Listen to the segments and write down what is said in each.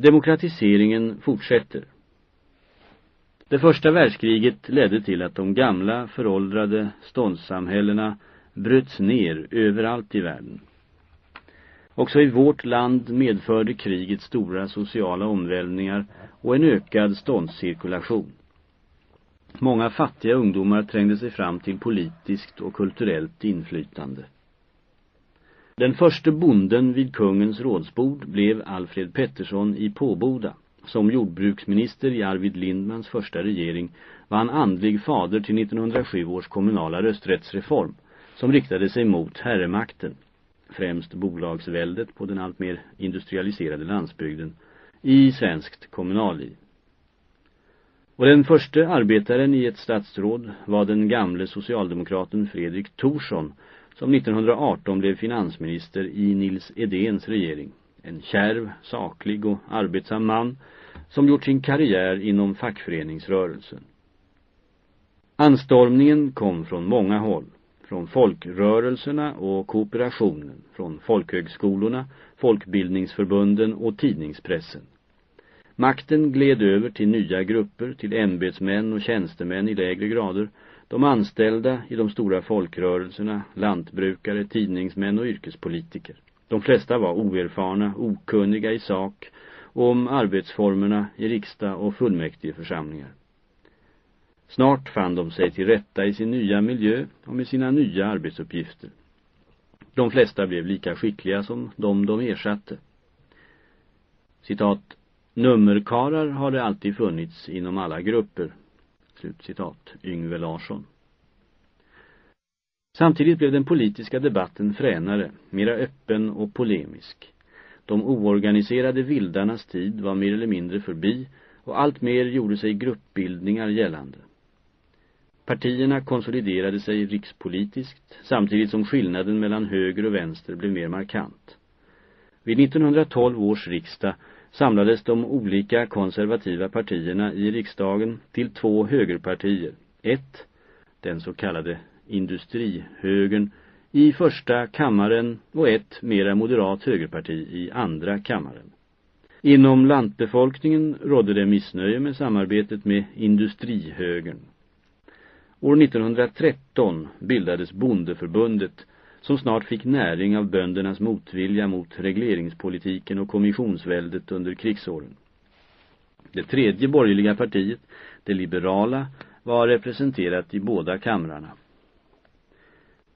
Demokratiseringen fortsätter. Det första världskriget ledde till att de gamla föråldrade ståndssamhällena bröts ner överallt i världen. Också i vårt land medförde kriget stora sociala omvälvningar och en ökad ståndscirkulation. Många fattiga ungdomar trängde sig fram till politiskt och kulturellt inflytande. Den första bonden vid kungens rådsbord blev Alfred Pettersson i Påboda. Som jordbruksminister i Arvid Lindmans första regering var han andlig fader till 1907 års kommunala rösträttsreform som riktade sig mot herremakten, främst bolagsväldet på den alltmer industrialiserade landsbygden, i svenskt kommunalliv. Och den första arbetaren i ett statsråd var den gamle socialdemokraten Fredrik Thorsson som 1918 blev finansminister i Nils Edens regering. En kärv, saklig och arbetsam man som gjort sin karriär inom fackföreningsrörelsen. Anstormningen kom från många håll. Från folkrörelserna och kooperationen, från folkhögskolorna, folkbildningsförbunden och tidningspressen. Makten gled över till nya grupper, till ämbetsmän och tjänstemän i lägre grader, de anställda i de stora folkrörelserna, lantbrukare, tidningsmän och yrkespolitiker. De flesta var oerfarna, okunniga i sak om arbetsformerna i riksdag och fullmäktigeförsamlingar. Snart fann de sig till rätta i sin nya miljö och med sina nya arbetsuppgifter. De flesta blev lika skickliga som de de ersatte. Citat, nummerkarar har det alltid funnits inom alla grupper. Slutcitat, Yngve Larsson. Samtidigt blev den politiska debatten fränare, mera öppen och polemisk. De oorganiserade vildarnas tid var mer eller mindre förbi och allt mer gjorde sig gruppbildningar gällande. Partierna konsoliderade sig rikspolitiskt samtidigt som skillnaden mellan höger och vänster blev mer markant. Vid 1912 års riksdag samlades de olika konservativa partierna i riksdagen till två högerpartier. Ett, den så kallade industrihögern, i första kammaren och ett mera moderat högerparti i andra kammaren. Inom lantbefolkningen rådde det missnöje med samarbetet med industrihögern. År 1913 bildades bondeförbundet som snart fick näring av böndernas motvilja mot regleringspolitiken och kommissionsväldet under krigsåren. Det tredje borgerliga partiet, det liberala, var representerat i båda kamrarna.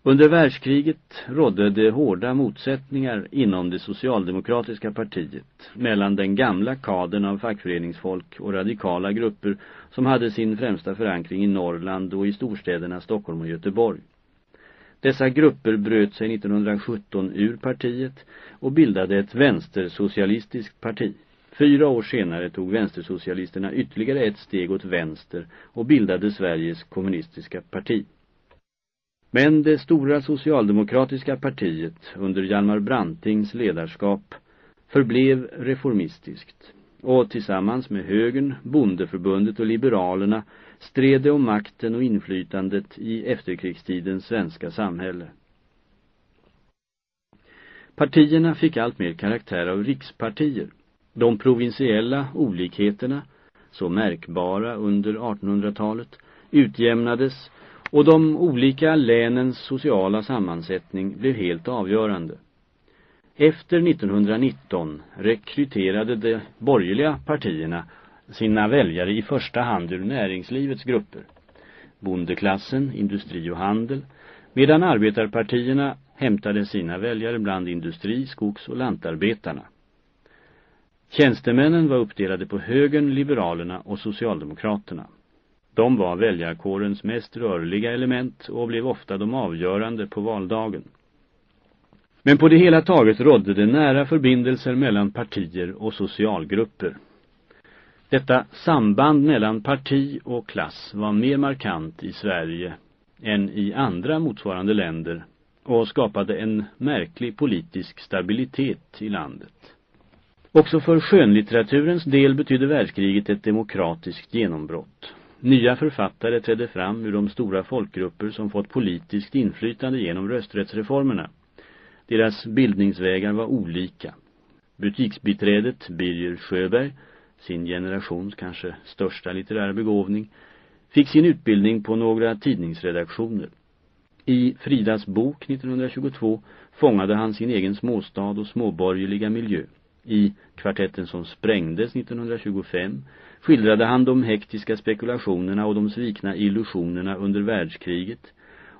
Under världskriget rådde det hårda motsättningar inom det socialdemokratiska partiet mellan den gamla kaden av fackföreningsfolk och radikala grupper som hade sin främsta förankring i Norrland och i storstäderna Stockholm och Göteborg. Dessa grupper bröt sig 1917 ur partiet och bildade ett vänstersocialistiskt parti. Fyra år senare tog vänstersocialisterna ytterligare ett steg åt vänster och bildade Sveriges kommunistiska parti. Men det stora socialdemokratiska partiet under Hjalmar Brantings ledarskap förblev reformistiskt och tillsammans med högern, bondeförbundet och liberalerna stred det om makten och inflytandet i efterkrigstidens svenska samhälle. Partierna fick allt mer karaktär av rikspartier. De provinsiella olikheterna, så märkbara under 1800-talet, utjämnades och de olika länens sociala sammansättning blev helt avgörande. Efter 1919 rekryterade de borgerliga partierna sina väljare i första hand ur näringslivets grupper. Bondeklassen, industri och handel, medan arbetarpartierna hämtade sina väljare bland industri, skogs- och lantarbetarna. Tjänstemännen var uppdelade på högern, liberalerna och socialdemokraterna. De var väljarkårens mest rörliga element och blev ofta de avgörande på valdagen. Men på det hela taget rådde det nära förbindelser mellan partier och socialgrupper. Detta samband mellan parti och klass var mer markant i Sverige än i andra motsvarande länder och skapade en märklig politisk stabilitet i landet. Också för skönlitteraturens del betydde världskriget ett demokratiskt genombrott. Nya författare trädde fram ur de stora folkgrupper som fått politiskt inflytande genom rösträttsreformerna. Deras bildningsvägar var olika. Butiksbiträdet Birger Sjöberg, sin generations kanske största litterära begåvning, fick sin utbildning på några tidningsredaktioner. I Fridas bok 1922 fångade han sin egen småstad och småborgerliga miljö. I Kvartetten som sprängdes 1925 skildrade han de hektiska spekulationerna och de svikna illusionerna under världskriget.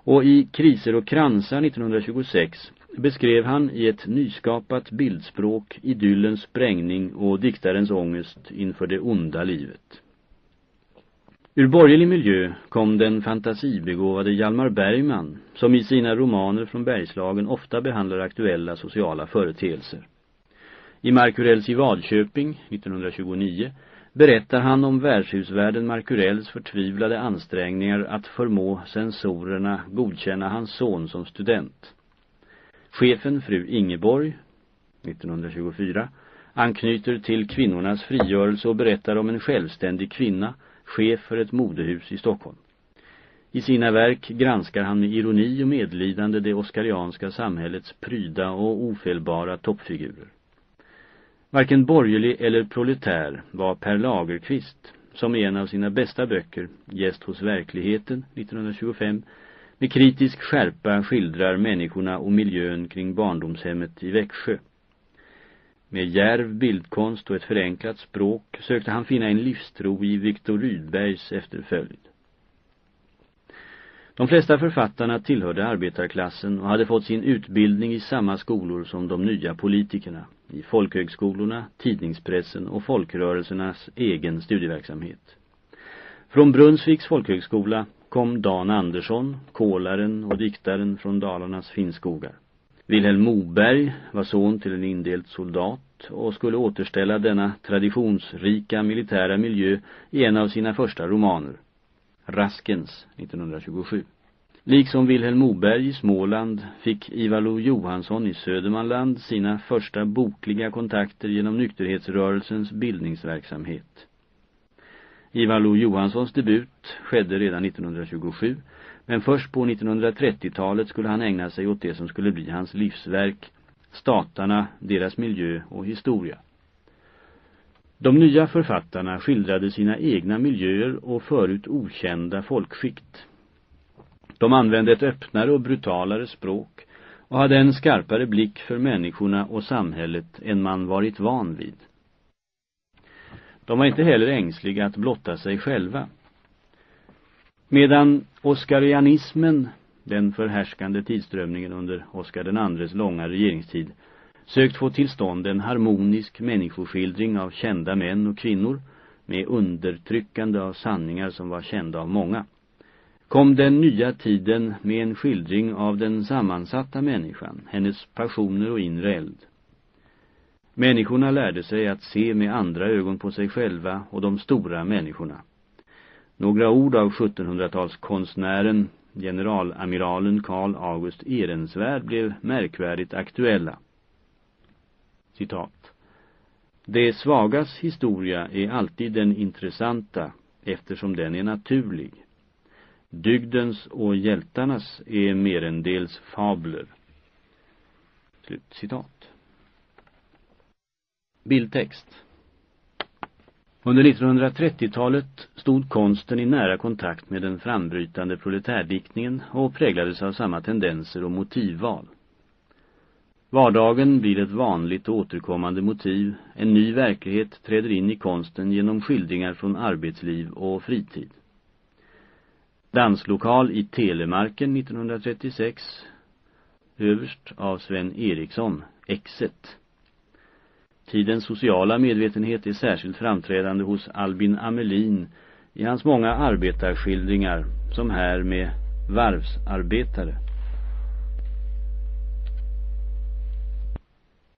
Och i Kriser och kransar 1926 beskrev han i ett nyskapat bildspråk idyllens sprängning och diktarens ångest inför det onda livet. Ur borgerlig miljö kom den fantasibegåvade Hjalmar Bergman som i sina romaner från Bergslagen ofta behandlar aktuella sociala företeelser. I Markurells i Vadköping 1929 berättar han om värdshusvärden Markurells förtvivlade ansträngningar att förmå censorerna godkänna hans son som student. Chefen fru Ingeborg 1924 anknyter till kvinnornas frigörelse och berättar om en självständig kvinna, chef för ett modehus i Stockholm. I sina verk granskar han med ironi och medlidande det oskarianska samhällets pryda och ofelbara toppfigurer. Varken borgerlig eller proletär var Per Lagerqvist, som i en av sina bästa böcker, Gäst hos verkligheten, 1925, med kritisk skärpa skildrar människorna och miljön kring barndomshemmet i Växjö. Med järv bildkonst och ett förenklat språk sökte han finna en livstro i Viktor Rydbergs efterföljd. De flesta författarna tillhörde arbetarklassen och hade fått sin utbildning i samma skolor som de nya politikerna, i folkhögskolorna, tidningspressen och folkrörelsernas egen studieverksamhet. Från Brunnsviks folkhögskola kom Dan Andersson, kolaren och diktaren från Dalarnas finskogar. Wilhelm Moberg var son till en indelt soldat och skulle återställa denna traditionsrika militära miljö i en av sina första romaner. Raskens 1927. Liksom Wilhelm Moberg i Småland fick Ivalo Johansson i Södermanland sina första bokliga kontakter genom nykterhetsrörelsens bildningsverksamhet. Ivar Lo-Johanssons debut skedde redan 1927, men först på 1930-talet skulle han ägna sig åt det som skulle bli hans livsverk, statarna, deras miljö och historia. De nya författarna skildrade sina egna miljöer och förut okända folkskikt. De använde ett öppnare och brutalare språk och hade en skarpare blick för människorna och samhället än man varit van vid. De var inte heller ängsliga att blotta sig själva. Medan oskarianismen, den förhärskande tidströmningen under Oskar den andres långa regeringstid, sökt få till stånd en harmonisk människoskildring av kända män och kvinnor med undertryckande av sanningar som var kända av många, kom den nya tiden med en skildring av den sammansatta människan, hennes passioner och inre eld. Människorna lärde sig att se med andra ögon på sig själva och de stora människorna. Några ord av 1700-talskonstnären, generalamiralen Karl August Ehrensvärd blev märkvärdigt aktuella. Citat. Det svagas historia är alltid den intressanta eftersom den är naturlig. Dygdens och hjältarnas är merendels fabler. Slut citat. Bildtext. Under 1930-talet stod konsten i nära kontakt med den frambrytande proletärdiktningen och präglades av samma tendenser och motivval. Vardagen blir ett vanligt och återkommande motiv. En ny verklighet träder in i konsten genom skildringar från arbetsliv och fritid. Danslokal i Telemarken 1936. Överst av Sven Eriksson, Exet. Tidens sociala medvetenhet är särskilt framträdande hos Albin Amelin i hans många arbetarskildringar, som här med varvsarbetare.